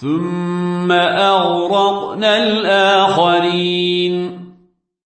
ثم أغرقنا الآخرين.